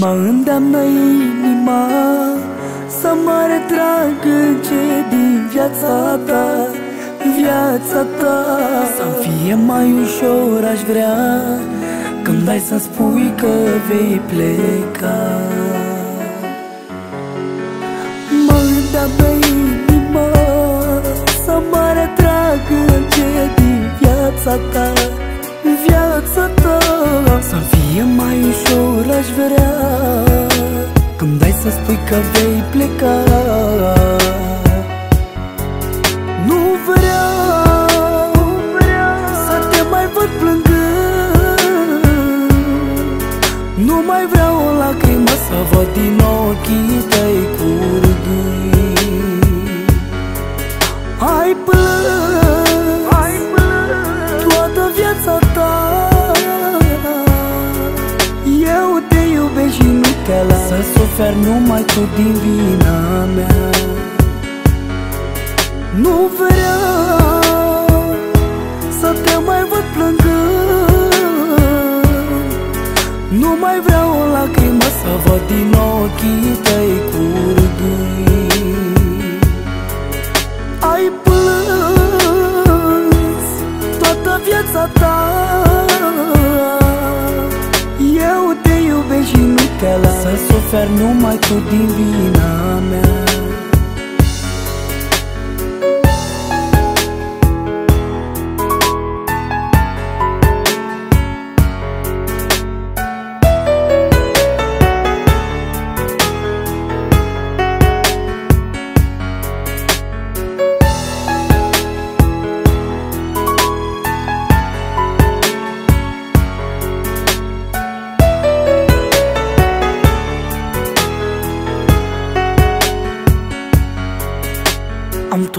Mă îndeamnă inima Să mă retrag ce din viața ta Viața ta. Să-mi fie mai ușor aș vrea Când dai să spui că vei pleca. Mă îndeamnă inima Să mă retrag ce din viața ta vrea. Când dai să spui că vei pleca. Nu vreau Să te mai văd plângând. Nu mai vreau o lacrimă să văd din ochii tăi Să suferi numai tu din vina mea. Nu vreau Să te mai văd plângând. Nu mai vreau o lacrimă să văd din ochii numai tu din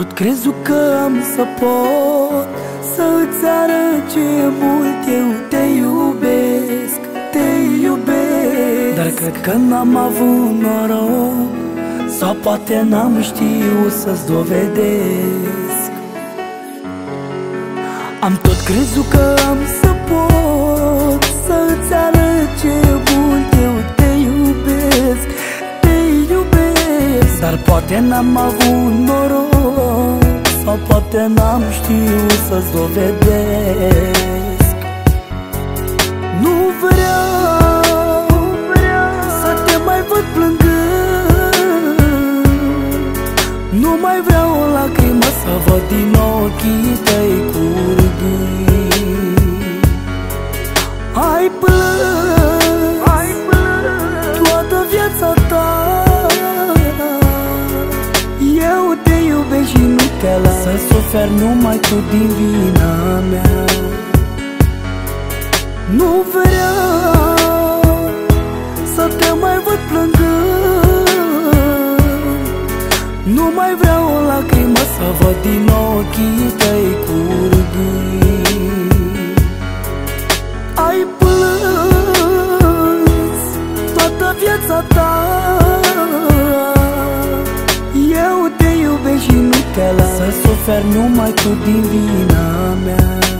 tot crezut că am să pot Să-ți arăt ce mult eu te iubesc Te iubesc. Dar cred că n-am avut noroc Sau poate n-am știut să-ți dovedesc. Am tot crezut că am să pot Să-ți arăt ce Dar poate n-am avut noroc Sau poate n-am știut să-ți dovedesc te iubesc și nu te las. Să suferi numai tu din vina mea. Nu vreau Să te mai văd plângând. Nu mai vreau o lacrimă să văd din ochii tăi curgând. Ai plâns toată viața ta Să suferi numai tu din vina mea